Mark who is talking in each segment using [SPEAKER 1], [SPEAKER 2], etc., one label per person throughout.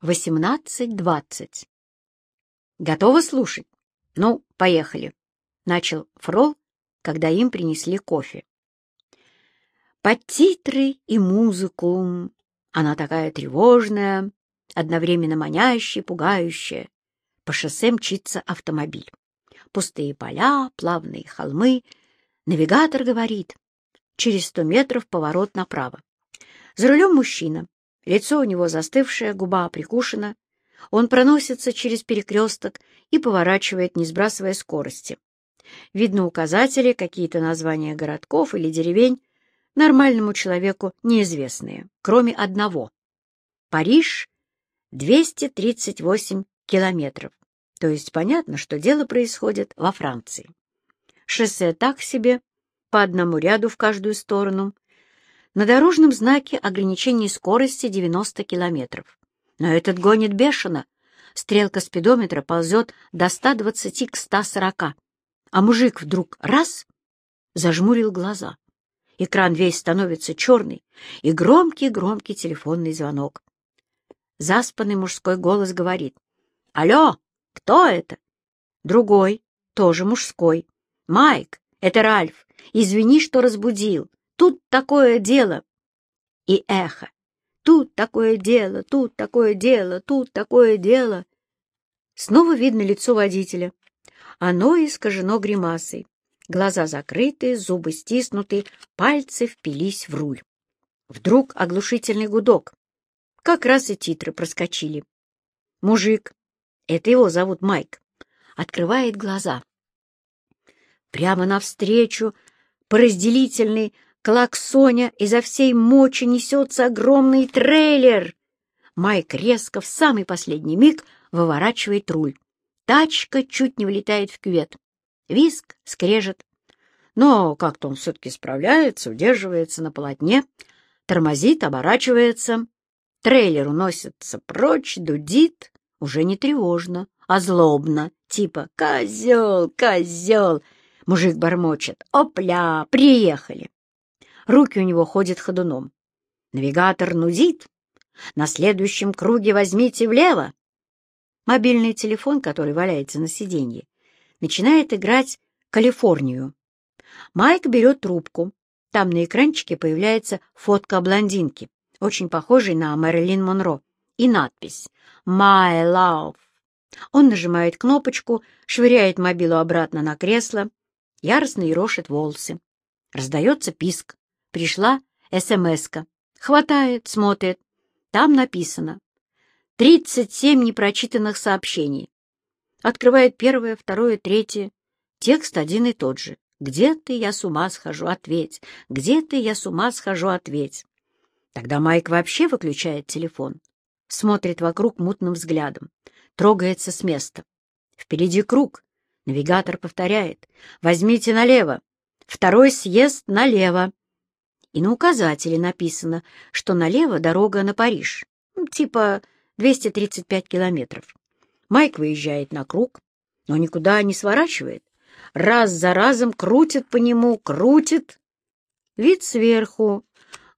[SPEAKER 1] 18.20. Готовы слушать? Ну, поехали. Начал Фрол, когда им принесли кофе. Под титры и музыку. Она такая тревожная, одновременно манящая, пугающая. По шоссе мчится автомобиль. Пустые поля, плавные холмы. Навигатор говорит. Через сто метров поворот направо. За рулем мужчина. Лицо у него застывшее, губа прикушена. Он проносится через перекресток и поворачивает, не сбрасывая скорости. Видно указатели, какие-то названия городков или деревень, нормальному человеку неизвестные, кроме одного. Париж — 238 километров. То есть понятно, что дело происходит во Франции. Шоссе так себе, по одному ряду в каждую сторону, на дорожном знаке ограничение скорости 90 километров. Но этот гонит бешено. Стрелка спидометра ползет до 120 к 140. А мужик вдруг раз — зажмурил глаза. Экран весь становится черный, и громкий-громкий телефонный звонок. Заспанный мужской голос говорит. «Алло, кто это?» Другой, тоже мужской. «Майк, это Ральф. Извини, что разбудил. Тут такое дело. И эхо. Тут такое дело, тут такое дело, тут такое дело. Снова видно лицо водителя. Оно искажено гримасой. Глаза закрыты, зубы стиснуты, пальцы впились в руль. Вдруг оглушительный гудок. Как раз и титры проскочили. Мужик, это его зовут Майк, открывает глаза. Прямо навстречу по разделительной клаксоня изо всей мочи несется огромный трейлер. Майк резко в самый последний миг выворачивает руль. Тачка чуть не влетает в кювет. Виск, скрежет. Но как-то он все-таки справляется, удерживается на полотне, тормозит, оборачивается. Трейлер уносится прочь, дудит, уже не тревожно, а злобно, типа «Козел, козел!» Мужик бормочет «Опля, приехали!» Руки у него ходят ходуном. Навигатор нудит. На следующем круге возьмите влево. Мобильный телефон, который валяется на сиденье, начинает играть «Калифорнию». Майк берет трубку. Там на экранчике появляется фотка блондинки, очень похожей на Мэрилин Монро, и надпись «My Love». Он нажимает кнопочку, швыряет мобилу обратно на кресло, яростно ерошит волосы. Раздается писк. Пришла СМС-ка. Хватает, смотрит. Там написано. Тридцать семь непрочитанных сообщений. Открывает первое, второе, третье. Текст один и тот же. «Где ты, я с ума схожу, ответь! Где ты, я с ума схожу, ответь!» Тогда Майк вообще выключает телефон, смотрит вокруг мутным взглядом, трогается с места. Впереди круг. Навигатор повторяет. «Возьмите налево. Второй съезд налево» и на указателе написано, что налево дорога на Париж, ну, типа 235 километров. Майк выезжает на круг, но никуда не сворачивает. Раз за разом крутит по нему, крутит. Вид сверху.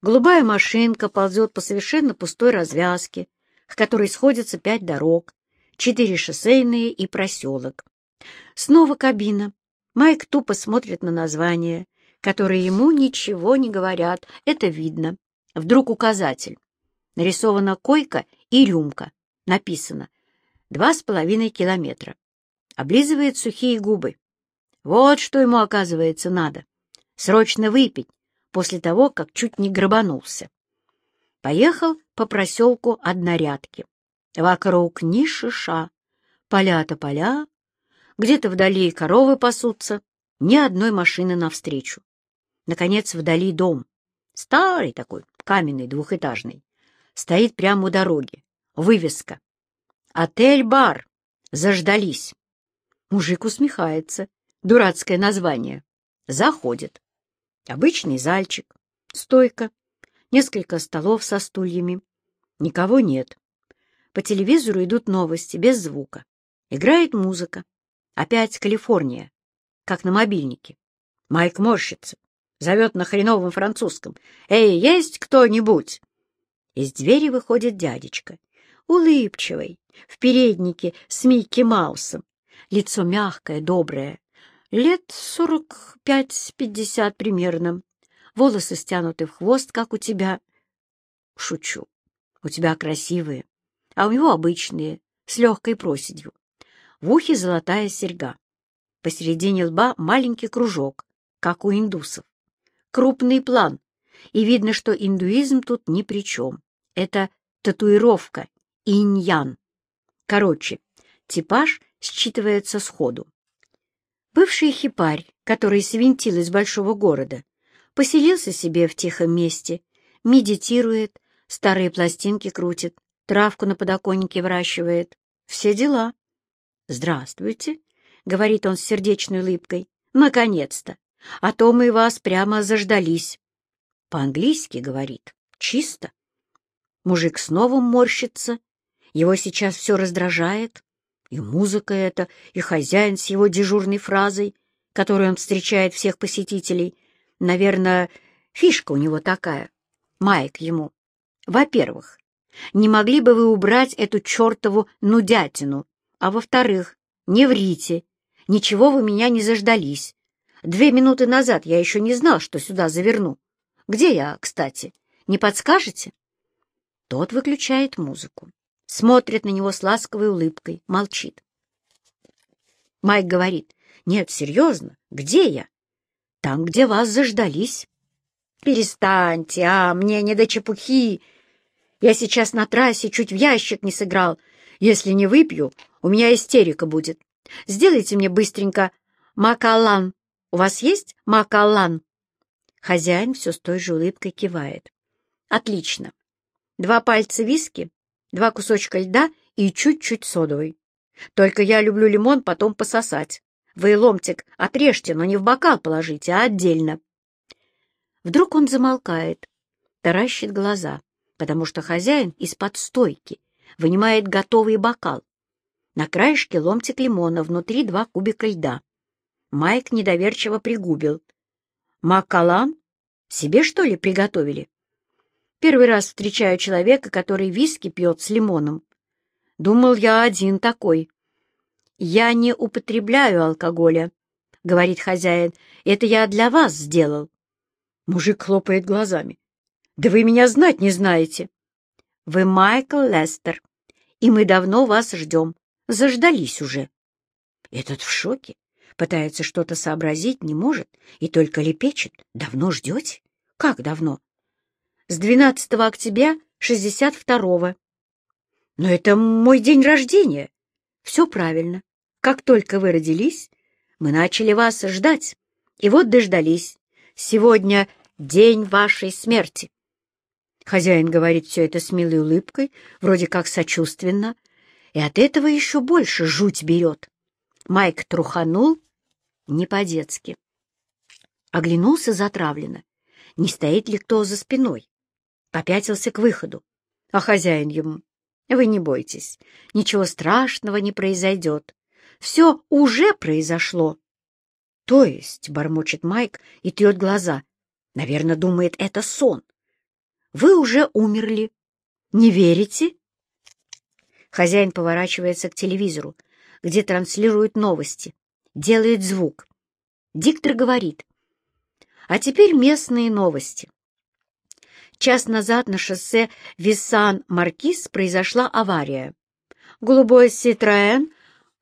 [SPEAKER 1] Голубая машинка ползет по совершенно пустой развязке, к которой сходятся пять дорог, четыре шоссейные и проселок. Снова кабина. Майк тупо смотрит на название — которые ему ничего не говорят, это видно. Вдруг указатель. Нарисована койка и рюмка. Написано «два с половиной километра». Облизывает сухие губы. Вот что ему, оказывается, надо. Срочно выпить, после того, как чуть не грабанулся. Поехал по проселку однорядки. Вокруг ни шиша. Поля-то поля. Где-то вдали коровы пасутся. Ни одной машины навстречу. Наконец, вдали дом. Старый такой, каменный, двухэтажный. Стоит прямо у дороги. Вывеска. «Отель-бар». Заждались. Мужик усмехается. Дурацкое название. Заходит. Обычный зальчик. Стойка. Несколько столов со стульями. Никого нет. По телевизору идут новости, без звука. Играет музыка. Опять Калифорния, как на мобильнике. Майк морщится зовет на хреновом французском. «Эй, есть кто-нибудь?» Из двери выходит дядечка. улыбчивый, в переднике с Микки Маусом. Лицо мягкое, доброе. Лет сорок пять-пятьдесят примерно. Волосы стянуты в хвост, как у тебя. Шучу. У тебя красивые, а у него обычные, с легкой проседью. В ухе золотая серьга. Посередине лба маленький кружок, как у индусов. Крупный план, и видно, что индуизм тут ни при чем. Это татуировка, иньян. Короче, типаж считывается сходу. Бывший хипарь, который свинтил из большого города, поселился себе в тихом месте, медитирует, старые пластинки крутит, травку на подоконнике выращивает. Все дела. «Здравствуйте», — говорит он с сердечной улыбкой. «Наконец-то! А то мы вас прямо заждались». По-английски говорит. Чисто. Мужик снова морщится. Его сейчас все раздражает. И музыка эта, и хозяин с его дежурной фразой, которой он встречает всех посетителей. Наверное, фишка у него такая. Майк ему. Во-первых, не могли бы вы убрать эту чертову нудятину? А во-вторых, не врите. Ничего вы меня не заждались. Две минуты назад я еще не знал, что сюда заверну. Где я, кстати? Не подскажете?» Тот выключает музыку, смотрит на него с ласковой улыбкой, молчит. Майк говорит, «Нет, серьезно, где я?» «Там, где вас заждались». «Перестаньте, а, мне не до чепухи. Я сейчас на трассе чуть в ящик не сыграл. Если не выпью, у меня истерика будет. Сделайте мне быстренько макалан. У вас есть макалан?» Хозяин все с той же улыбкой кивает. «Отлично. Два пальца виски, два кусочка льда и чуть-чуть содовой. Только я люблю лимон потом пососать. Вы ломтик отрежьте, но не в бокал положите, а отдельно». Вдруг он замолкает, таращит глаза, потому что хозяин из-под стойки вынимает готовый бокал. На краешке ломтик лимона, внутри два кубика льда. Майк недоверчиво пригубил — Маккалан? Себе, что ли, приготовили? Первый раз встречаю человека, который виски пьет с лимоном. Думал, я один такой. Я не употребляю алкоголя, — говорит хозяин. Это я для вас сделал. Мужик хлопает глазами. Да вы меня знать не знаете. Вы Майкл Лестер, и мы давно вас ждем. Заждались уже. Этот в шоке. Пытается что-то сообразить, не может, и только лепечет. Давно ждете? Как давно? С 12 октября 62-го. Но это мой день рождения. Все правильно. Как только вы родились, мы начали вас ждать. И вот дождались. Сегодня день вашей смерти. Хозяин говорит все это с милой улыбкой, вроде как сочувственно, и от этого еще больше жуть берет. Майк труханул не по-детски. Оглянулся затравленно. Не стоит ли кто за спиной? Попятился к выходу. А хозяин ему. Вы не бойтесь, ничего страшного не произойдет. Все уже произошло. То есть, бормочет Майк и трет глаза. Наверное, думает, это сон. Вы уже умерли. Не верите? Хозяин поворачивается к телевизору, где транслируют новости делает звук. Диктор говорит. А теперь местные новости. Час назад на шоссе Виссан-Маркиз произошла авария. Голубой Ситроэн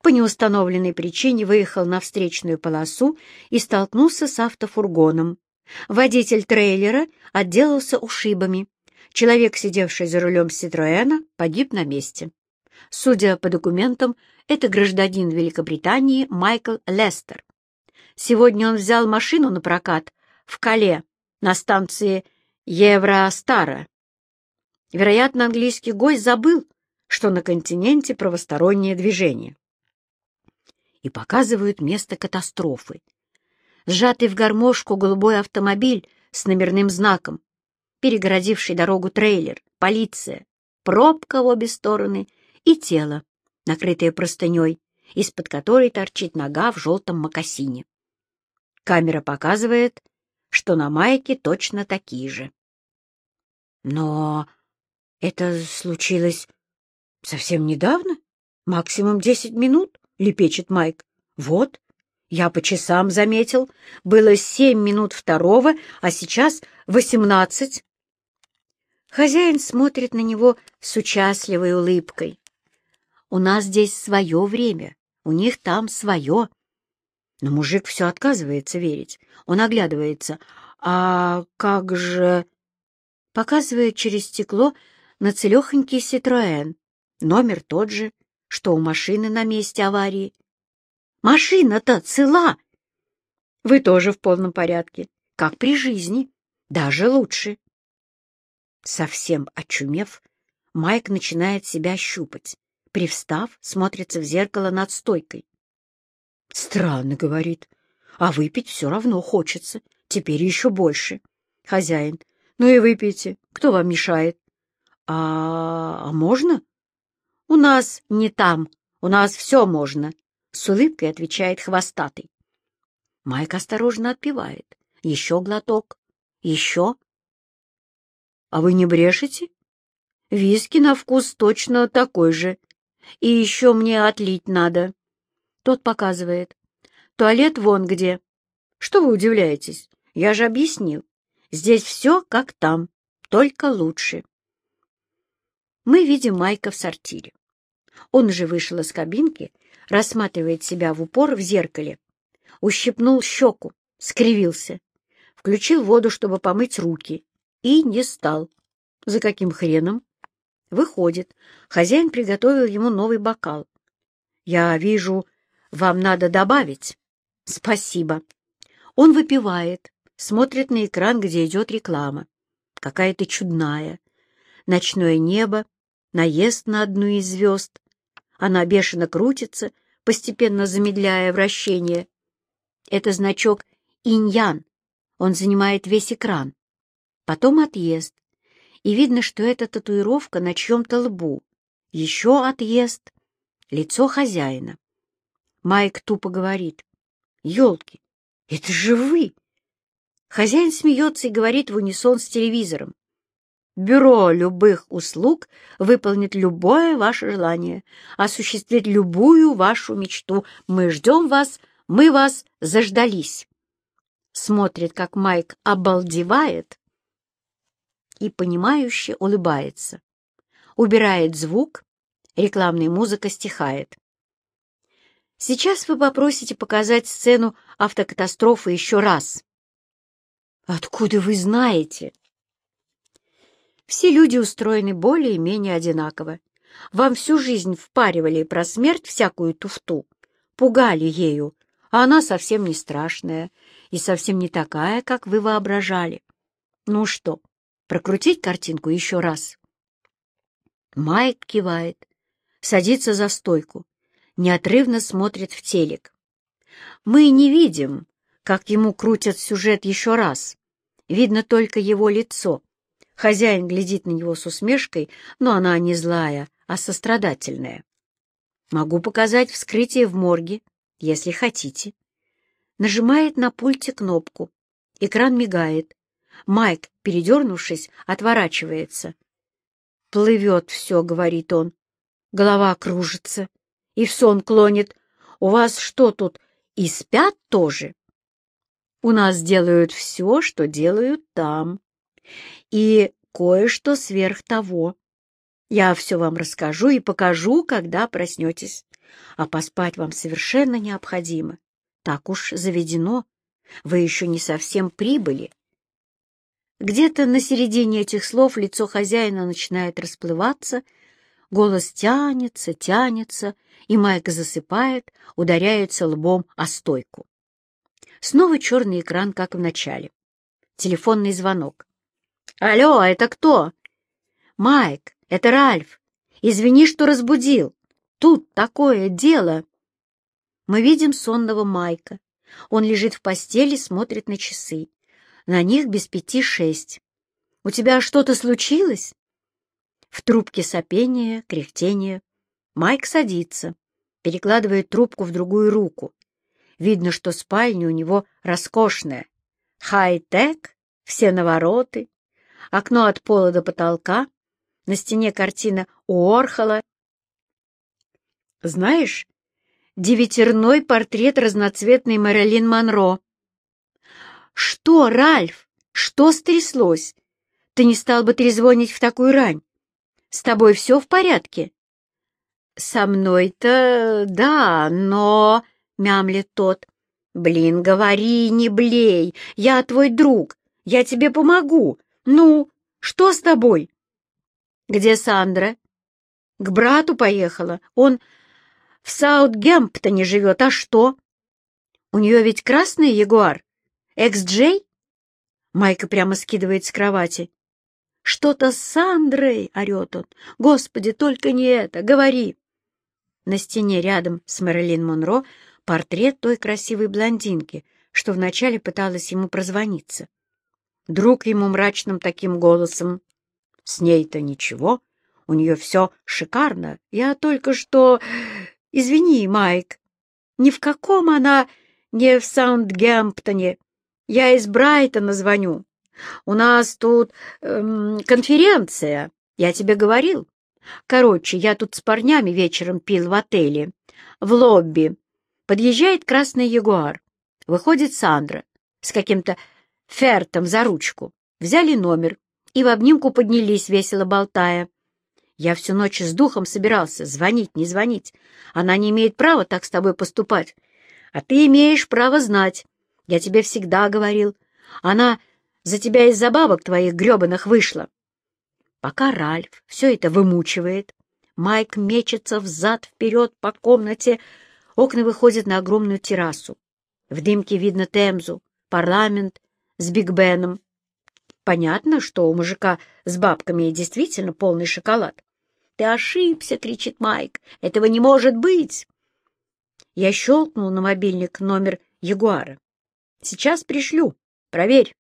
[SPEAKER 1] по неустановленной причине выехал на встречную полосу и столкнулся с автофургоном. Водитель трейлера отделался ушибами. Человек, сидевший за рулем Ситроэна, погиб на месте. Судя по документам, это гражданин Великобритании Майкл Лестер. Сегодня он взял машину на прокат в Кале на станции Евростара. Вероятно, английский гость забыл, что на континенте правостороннее движение. И показывают место катастрофы. Сжатый в гармошку голубой автомобиль с номерным знаком, перегородивший дорогу трейлер, полиция, пробка в обе стороны и тело, накрытое простыней, из-под которой торчит нога в желтом мокасине. Камера показывает, что на майке точно такие же. Но это случилось Совсем недавно? Максимум десять минут, лепечет Майк. Вот, я по часам заметил. Было семь минут второго, а сейчас восемнадцать. Хозяин смотрит на него с участливой улыбкой. У нас здесь свое время, у них там свое. Но мужик все отказывается верить. Он оглядывается. А как же... Показывает через стекло на целехонький Ситроэн. Номер тот же, что у машины на месте аварии. Машина-то цела. Вы тоже в полном порядке, как при жизни, даже лучше. Совсем очумев, Майк начинает себя щупать. Привстав, смотрится в зеркало над стойкой. «Странно», — говорит, — «а выпить все равно хочется, теперь еще больше». Хозяин, «Ну и выпейте, кто вам мешает?» «А, а можно?» «У нас не там, у нас все можно», — с улыбкой отвечает хвостатый. Майк осторожно отпивает. Еще глоток. Еще. «А вы не брешете?» «Виски на вкус точно такой же. И еще мне отлить надо». Тот показывает. «Туалет вон где». «Что вы удивляетесь? Я же объяснил. Здесь все как там, только лучше». Мы видим Майка в сортире. Он же вышел из кабинки, рассматривает себя в упор в зеркале. Ущипнул щеку, скривился, включил воду, чтобы помыть руки, и не стал. За каким хреном? Выходит, хозяин приготовил ему новый бокал. Я вижу, вам надо добавить. Спасибо. Он выпивает, смотрит на экран, где идет реклама. Какая-то чудная. Ночное небо, наезд на одну из звезд. Она бешено крутится, постепенно замедляя вращение. Это значок иньян. Он занимает весь экран. Потом отъезд. И видно, что это татуировка на чьем-то лбу. Еще отъезд. Лицо хозяина. Майк тупо говорит. «Елки, это же вы!» Хозяин смеется и говорит в унисон с телевизором. Бюро любых услуг выполнит любое ваше желание, осуществит любую вашу мечту. Мы ждем вас, мы вас заждались. Смотрит, как Майк обалдевает и понимающе улыбается. Убирает звук, рекламная музыка стихает. Сейчас вы попросите показать сцену автокатастрофы еще раз. Откуда вы знаете? Все люди устроены более-менее одинаково. Вам всю жизнь впаривали про смерть всякую туфту, пугали ею, а она совсем не страшная и совсем не такая, как вы воображали. Ну что, прокрутить картинку еще раз? Майк кивает, садится за стойку, неотрывно смотрит в телек. Мы не видим, как ему крутят сюжет еще раз. Видно только его лицо. Хозяин глядит на него с усмешкой, но она не злая, а сострадательная. Могу показать вскрытие в морге, если хотите. Нажимает на пульте кнопку. Экран мигает. Майк, передернувшись, отворачивается. «Плывет все», — говорит он. Голова кружится и в сон клонит. У вас что тут, и спят тоже? У нас делают все, что делают там. И кое-что сверх того. Я все вам расскажу и покажу, когда проснетесь. А поспать вам совершенно необходимо. Так уж заведено. Вы еще не совсем прибыли. Где-то на середине этих слов лицо хозяина начинает расплываться, голос тянется, тянется, и Майк засыпает, ударяется лбом о стойку. Снова черный экран, как в начале. Телефонный звонок. «Алло, это кто?» «Майк, это Ральф. Извини, что разбудил. Тут такое дело». Мы видим сонного Майка. Он лежит в постели, смотрит на часы. На них без пяти шесть. «У тебя что-то случилось?» В трубке сопение, кряхтение. Майк садится, перекладывает трубку в другую руку. Видно, что спальня у него роскошная. Хай-тек, все навороты, окно от пола до потолка, на стене картина Уорхола Знаешь, девятерной портрет разноцветной Мэрилин Монро. Что, Ральф, что стряслось? Ты не стал бы трезвонить в такую рань? С тобой все в порядке? Со мной-то да, но... — мямлет тот. «Блин, говори, не блей, я твой друг, я тебе помогу. Ну, что с тобой?» «Где Сандра?» «К брату поехала. Он в Саутгемптоне живет. А что?» «У нее ведь красный ягуар? Экс-Джей?» Майка прямо скидывает с кровати. «Что-то с Сандрой!» — орет он. «Господи, только не это! Говори!» На стене рядом с Мэрилин Монро портрет той красивой блондинки, что вначале пыталась ему прозвониться. Друг ему мрачным таким голосом. «С ней-то ничего, у нее все шикарно. Я только что... Извини, Майк, ни в каком она не в Саундгемптоне. Я из Брайтона звоню. У нас тут эм, конференция, я тебе говорил. Короче, я тут с парнями вечером пил в отеле, в лобби. Подъезжает красный ягуар. Выходит Сандра с каким-то фертом за ручку. Взяли номер и в обнимку поднялись, весело болтая. Я всю ночь с духом собирался, звонить, не звонить. Она не имеет права так с тобой поступать. А ты имеешь право знать. Я тебе всегда говорил. Она за тебя из-за бабок твоих гребаных вышла. Пока Ральф все это вымучивает, Майк мечется взад-вперед по комнате, Окна выходят на огромную террасу. В дымке видно Темзу, парламент с Биг Беном. Понятно, что у мужика с бабками действительно полный шоколад. «Ты ошибся!» — кричит Майк. «Этого не может быть!» Я щелкнул на мобильник номер Ягуара. «Сейчас пришлю. Проверь».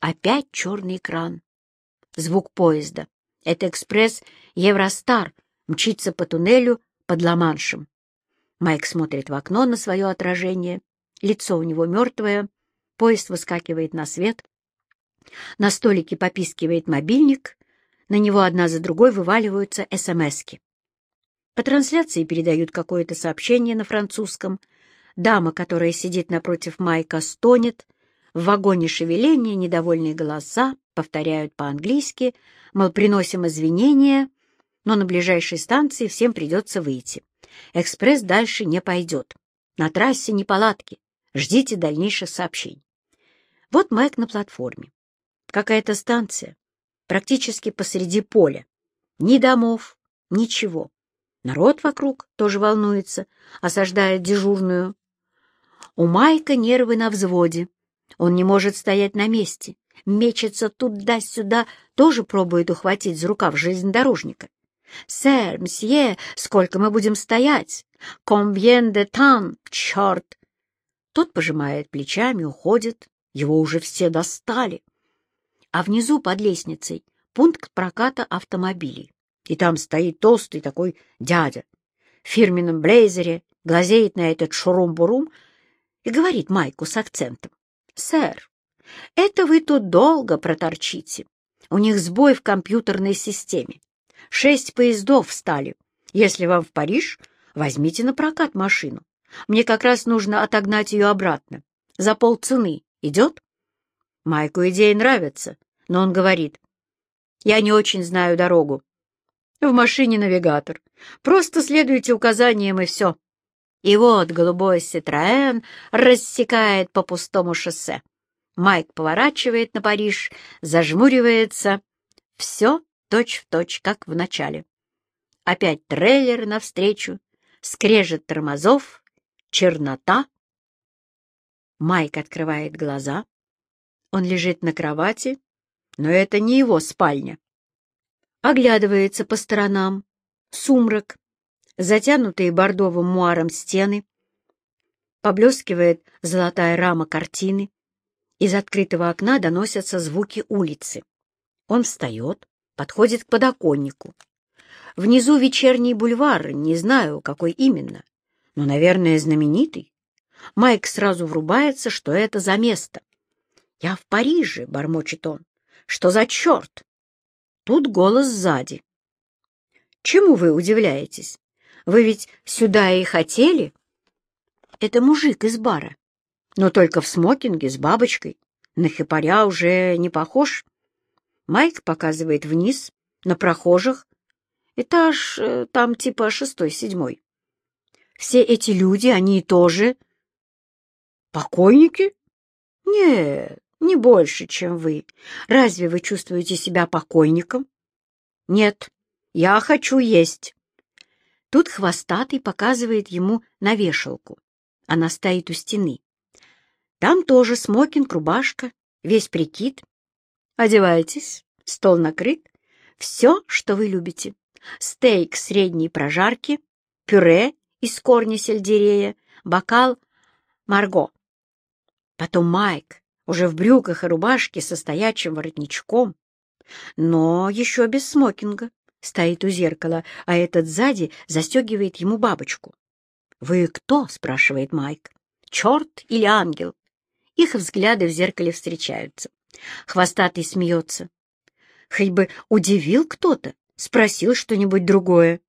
[SPEAKER 1] Опять черный экран. Звук поезда. Это экспресс Евростар мчится по туннелю под Ла-Маншем. Майк смотрит в окно на свое отражение. Лицо у него мертвое. Поезд выскакивает на свет. На столике попискивает мобильник. На него одна за другой вываливаются СМСки. По трансляции передают какое-то сообщение на французском. Дама, которая сидит напротив Майка, стонет. В вагоне шевеления недовольные голоса повторяют по-английски, мол, приносим извинения, но на ближайшей станции всем придется выйти. Экспресс дальше не пойдет. На трассе неполадки. Ждите дальнейших сообщений. Вот Майк на платформе. Какая-то станция. Практически посреди поля. Ни домов, ничего. Народ вокруг тоже волнуется, осаждает дежурную. У Майка нервы на взводе. Он не может стоять на месте. Мечется туда-сюда, тоже пробует ухватить за рукав железнодорожника. «Сэр, мсье, сколько мы будем стоять? Комбьен де тан, черт!» Тот пожимает плечами, уходит. Его уже все достали. А внизу под лестницей пункт проката автомобилей. И там стоит толстый такой дядя в фирменном блейзере, глазеет на этот шурум-бурум и говорит Майку с акцентом. «Сэр, это вы тут долго проторчите. У них сбой в компьютерной системе. Шесть поездов встали. Если вам в Париж, возьмите на прокат машину. Мне как раз нужно отогнать ее обратно. За полцены. Идет? Майку идея нравится, но он говорит. Я не очень знаю дорогу. В машине навигатор. Просто следуйте указаниям и все. И вот голубой Ситроэн рассекает по пустому шоссе. Майк поворачивает на Париж, зажмуривается. Все точь-в-точь, как в начале. Опять трейлер навстречу, скрежет тормозов, чернота. Майк открывает глаза. Он лежит на кровати, но это не его спальня. Оглядывается по сторонам. Сумрак, затянутые бордовым муаром стены. Поблескивает золотая рама картины. Из открытого окна доносятся звуки улицы. Он встает, подходит к подоконнику. Внизу вечерний бульвар, не знаю, какой именно, но, наверное, знаменитый. Майк сразу врубается, что это за место. «Я в Париже», — бормочет он. «Что за черт?» Тут голос сзади. «Чему вы удивляетесь? Вы ведь сюда и хотели? Это мужик из бара, но только в смокинге с бабочкой. На хипаря уже не похож. Майк показывает вниз, на прохожих. Этаж э, там типа шестой-седьмой. Все эти люди, они тоже... Покойники? Нет, не больше, чем вы. Разве вы чувствуете себя покойником? Нет, я хочу есть. Тут хвостатый показывает ему на вешалку. Она стоит у стены. Там тоже смокинг, рубашка, весь прикид. Одевайтесь, стол накрыт. Все, что вы любите. Стейк средней прожарки, пюре из корня сельдерея, бокал марго. Потом Майк, уже в брюках и рубашке со стоячим воротничком, но еще без смокинга, стоит у зеркала, а этот сзади застегивает ему бабочку. «Вы кто?» — спрашивает Майк. «Черт или ангел?» Их взгляды в зеркале встречаются. Хвостатый смеется. Хоть бы удивил кто-то, спросил что-нибудь другое.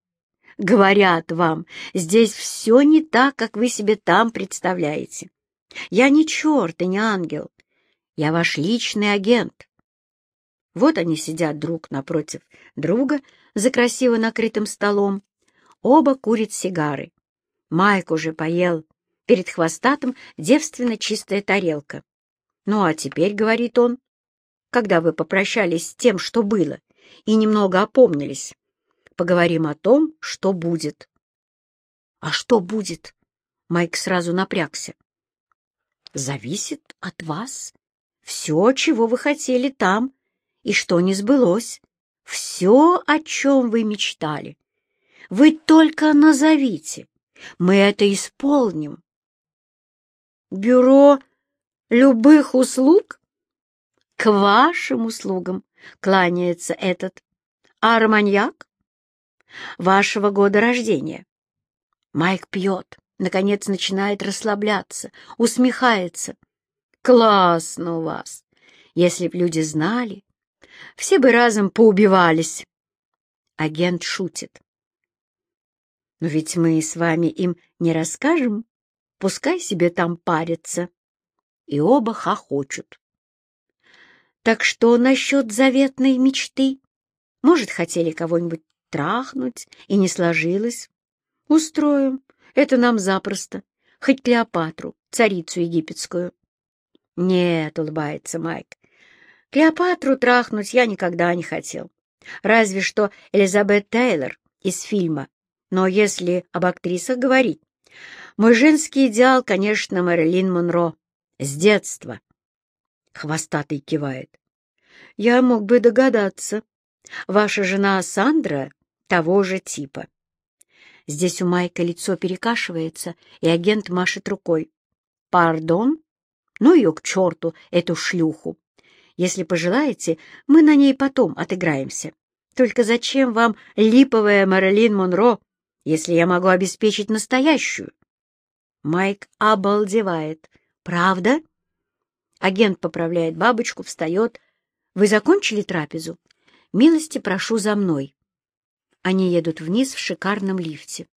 [SPEAKER 1] Говорят вам, здесь все не так, как вы себе там представляете. Я не черт и не ангел. Я ваш личный агент. Вот они сидят друг напротив друга за красиво накрытым столом. Оба курят сигары. Майк уже поел. Перед хвостатым девственно чистая тарелка. «Ну а теперь, — говорит он, — когда вы попрощались с тем, что было, и немного опомнились, поговорим о том, что будет». «А что будет?» Майк сразу напрягся. «Зависит от вас. Все, чего вы хотели там, и что не сбылось. Все, о чем вы мечтали. Вы только назовите. Мы это исполним. Бюро любых услуг? К вашим услугам кланяется этот арманьяк вашего года рождения. Майк пьет, наконец начинает расслабляться, усмехается. Классно у вас! Если б люди знали, все бы разом поубивались. Агент шутит. Но ведь мы с вами им не расскажем. Пускай себе там парятся. И оба хохочут. Так что насчет заветной мечты? Может, хотели кого-нибудь трахнуть, и не сложилось? Устроим. Это нам запросто. Хоть Клеопатру, царицу египетскую. Нет, улыбается Майк, Клеопатру трахнуть я никогда не хотел. Разве что Элизабет Тейлор из фильма. Но если об актрисах говорить, мой женский идеал, конечно, Мэрилин Монро. С детства. Хвостатый кивает. Я мог бы догадаться. Ваша жена Сандра того же типа. Здесь у Майка лицо перекашивается, и агент машет рукой. «Пардон? Ну ее к черту, эту шлюху! Если пожелаете, мы на ней потом отыграемся. Только зачем вам липовая Мэрилин Монро, если я могу обеспечить настоящую?» Майк обалдевает. «Правда?» Агент поправляет бабочку, встает. «Вы закончили трапезу? Милости прошу за мной». Они едут вниз в шикарном лифте.